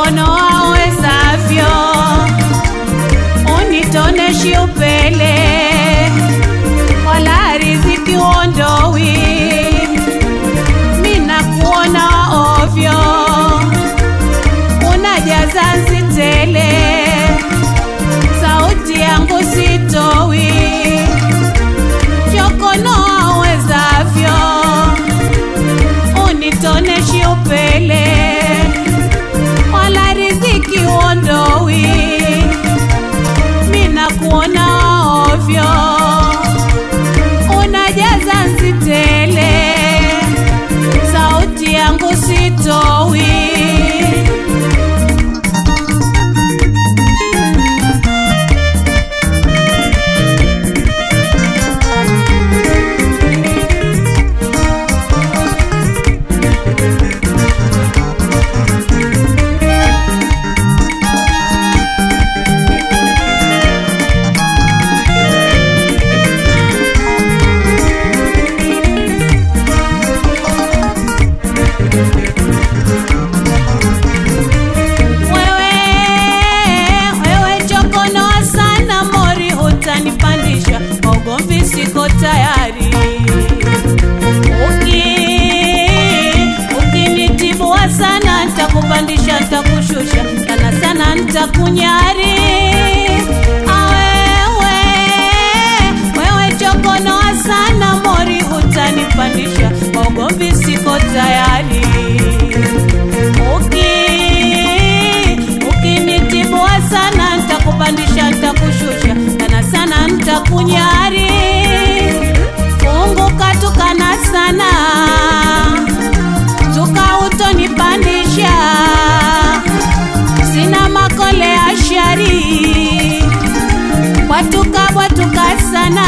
mkono awezavyo, unitoneshe upele watukabwa tukasana.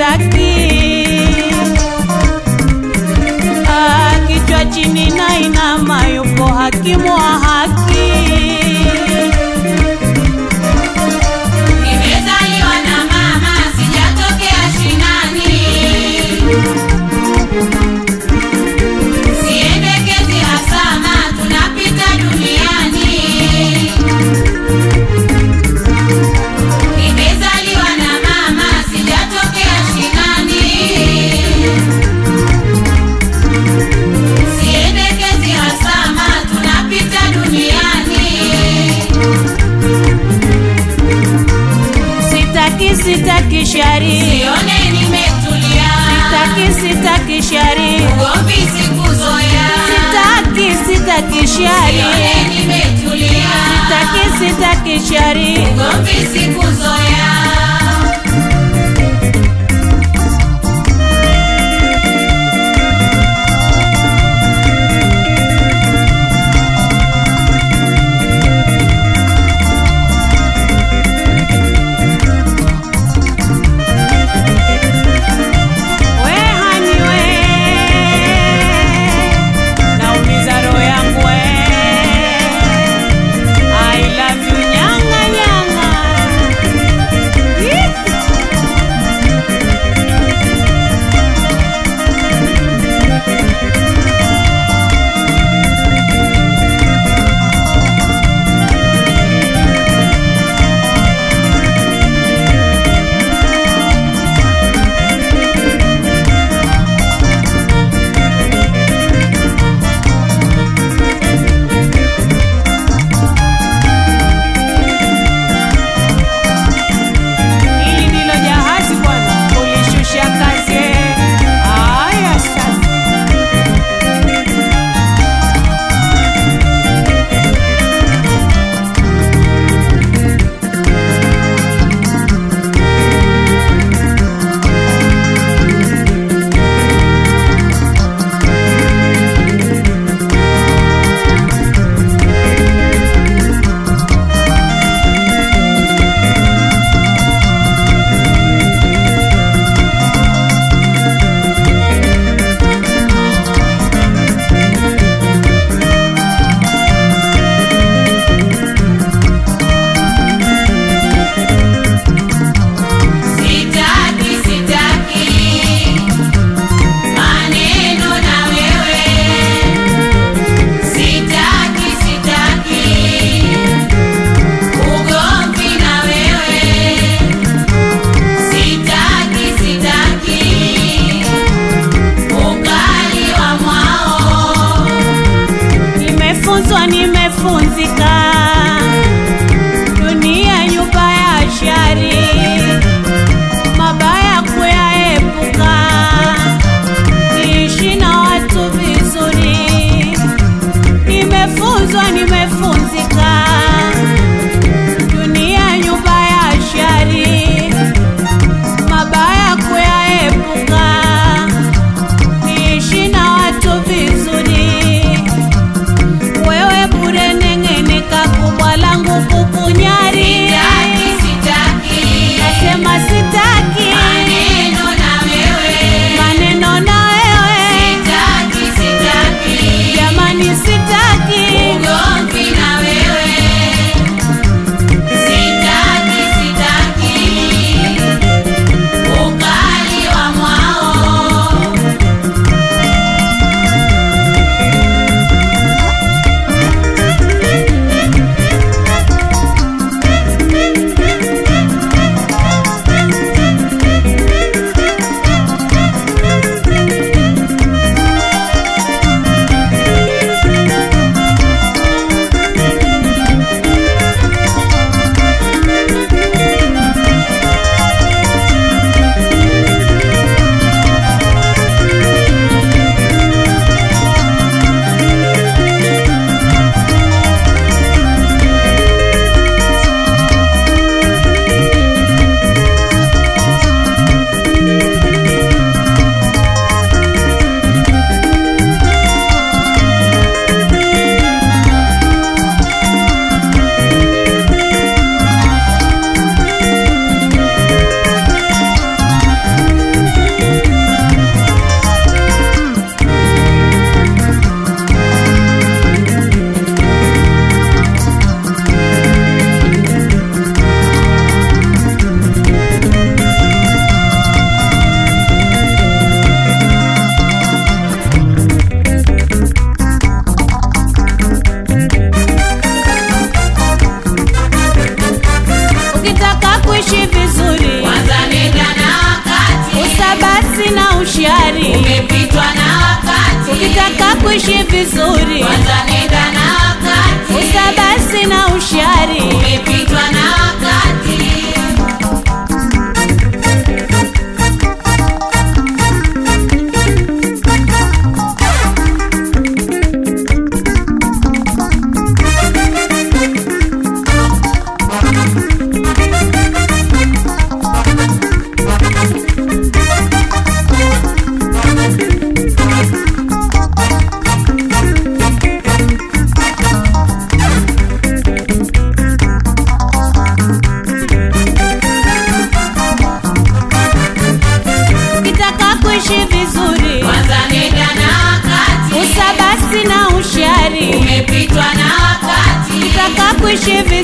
Jackson. sitaki, sitaki shari, ugomvi sikuzoea, sitaki, sitaki shari, nimetulia, sitaki, sitaki shari, ugomvi sikuzoea. give it